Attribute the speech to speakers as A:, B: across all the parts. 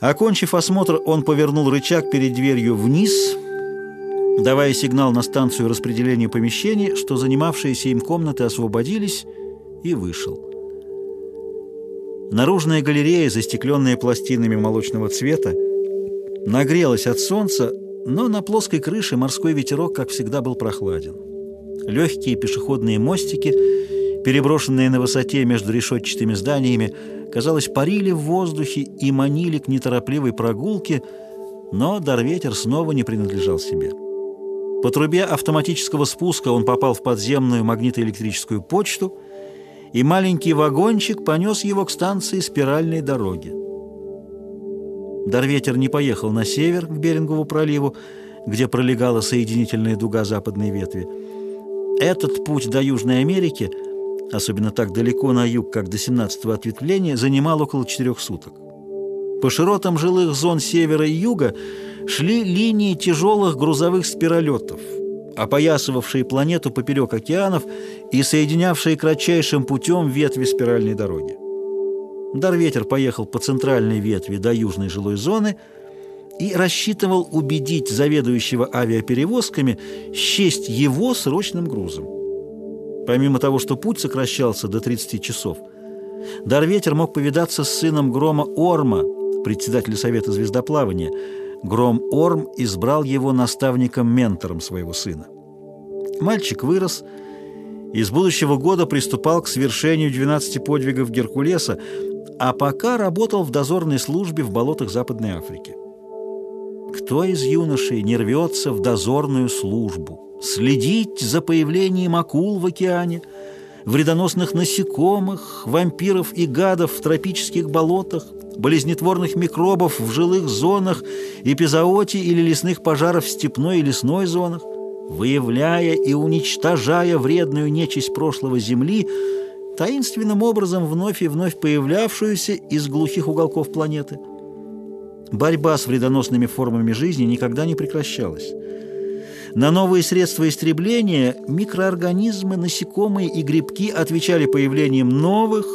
A: Окончив осмотр, он повернул рычаг перед дверью вниз, давая сигнал на станцию распределения помещений, что занимавшиеся им комнаты освободились, и вышел. Наружная галерея, застекленная пластинами молочного цвета, нагрелась от солнца, но на плоской крыше морской ветерок, как всегда, был прохладен. Легкие пешеходные мостики, переброшенные на высоте между решетчатыми зданиями, казалось, парили в воздухе и манили к неторопливой прогулке, но Дарветер снова не принадлежал себе. По трубе автоматического спуска он попал в подземную магнитоэлектрическую почту, и маленький вагончик понес его к станции спиральной дороги. Дарветер не поехал на север, к Берингову проливу, где пролегала соединительная дуга западной ветви. Этот путь до Южной Америки, особенно так далеко на юг, как до 17-го ответвления, занимал около четырех суток. По широтам жилых зон севера и юга шли линии тяжелых грузовых спиролетов, опоясывавшие планету поперек океанов и соединявшие кратчайшим путем ветви спиральной дороги. Дарветер поехал по центральной ветви до южной жилой зоны и рассчитывал убедить заведующего авиаперевозками счесть его срочным грузом. Помимо того, что путь сокращался до 30 часов, Дарветер мог повидаться с сыном Грома Орма, председателя Совета звездоплавания. Гром Орм избрал его наставником-ментором своего сына. Мальчик вырос и с будущего года приступал к свершению 12 подвигов Геркулеса, а пока работал в дозорной службе в болотах Западной Африки. Кто из юношей не рвется в дозорную службу? Следить за появлением акул в океане, вредоносных насекомых, вампиров и гадов в тропических болотах, болезнетворных микробов в жилых зонах, эпизооте или лесных пожаров в степной и лесной зонах, выявляя и уничтожая вредную нечисть прошлого Земли, таинственным образом вновь и вновь появлявшуюся из глухих уголков планеты. Борьба с вредоносными формами жизни никогда не прекращалась. На новые средства истребления микроорганизмы, насекомые и грибки отвечали появлением новых,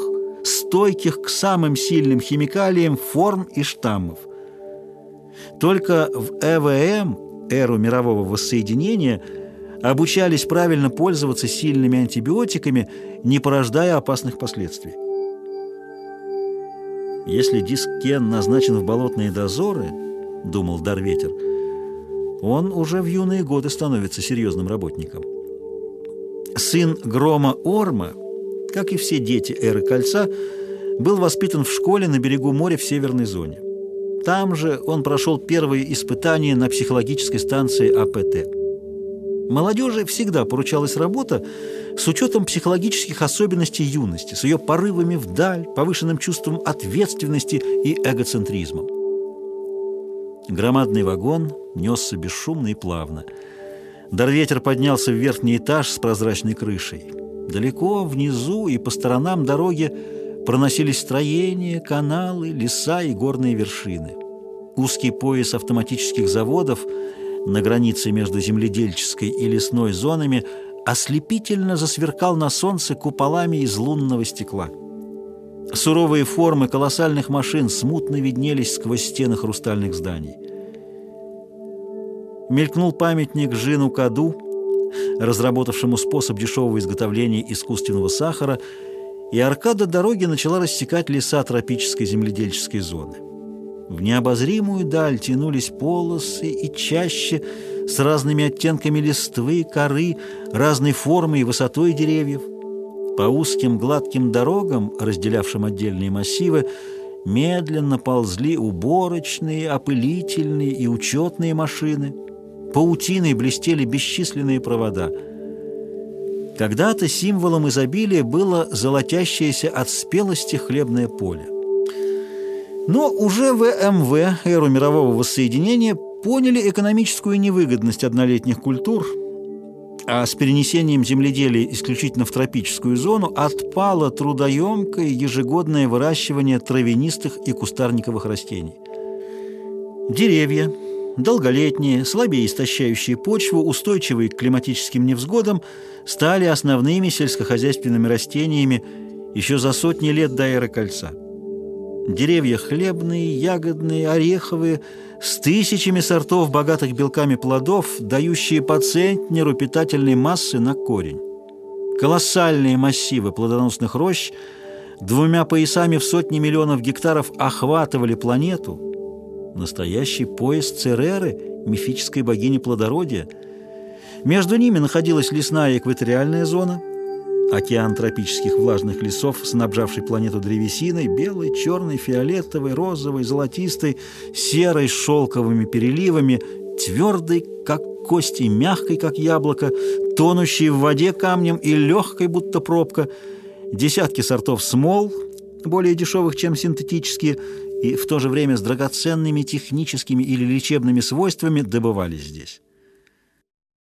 A: стойких к самым сильным химикалиям форм и штаммов. Только в ЭВМ, эру мирового воссоединения, обучались правильно пользоваться сильными антибиотиками, не порождая опасных последствий. Если диск Кен назначен в болотные дозоры, думал Дарветер, он уже в юные годы становится серьезным работником. Сын Грома Орма, как и все дети Эры Кольца, был воспитан в школе на берегу моря в северной зоне. Там же он прошел первые испытания на психологической станции АПТ. Молодежи всегда поручалась работа с учетом психологических особенностей юности, с ее порывами вдаль, повышенным чувством ответственности и эгоцентризмом. Громадный вагон несся бесшумно и плавно. Дарветер поднялся в верхний этаж с прозрачной крышей. Далеко внизу и по сторонам дороги проносились строения, каналы, леса и горные вершины. Узкий пояс автоматических заводов на границе между земледельческой и лесной зонами ослепительно засверкал на солнце куполами из лунного стекла. Суровые формы колоссальных машин смутно виднелись сквозь стены хрустальных зданий. Мелькнул памятник Жину Каду, разработавшему способ дешевого изготовления искусственного сахара, и аркада дороги начала рассекать леса тропической земледельческой зоны. В необозримую даль тянулись полосы и чаще с разными оттенками листвы, коры, разной формой и высотой деревьев. По узким гладким дорогам, разделявшим отдельные массивы, медленно ползли уборочные, опылительные и учетные машины. Паутиной блестели бесчисленные провода – когда-то символом изобилия было золотящееся от спелости хлебное поле. Но уже в МВ, эру мирового воссоединения, поняли экономическую невыгодность однолетних культур, а с перенесением земледелия исключительно в тропическую зону отпало трудоемкое ежегодное выращивание травянистых и кустарниковых растений. Деревья, долголетние, слабее истощающие почву, устойчивые к климатическим невзгодам, стали основными сельскохозяйственными растениями еще за сотни лет до эры кольца. Деревья хлебные, ягодные, ореховые, с тысячами сортов богатых белками плодов, дающие по центнеру питательной массы на корень. Колоссальные массивы плодоносных рощ двумя поясами в сотни миллионов гектаров охватывали планету. Настоящий пояс Цереры, мифической богини плодородия. Между ними находилась лесная экваториальная зона – Океан тропических влажных лесов, снабжавший планету древесиной, белой, черной, фиолетовой, розовой, золотистой, серой, шелковыми переливами, твердой, как кости, мягкой, как яблоко, тонущей в воде камнем и легкой, будто пробка, десятки сортов смол, более дешевых, чем синтетические, и в то же время с драгоценными техническими или лечебными свойствами добывались здесь.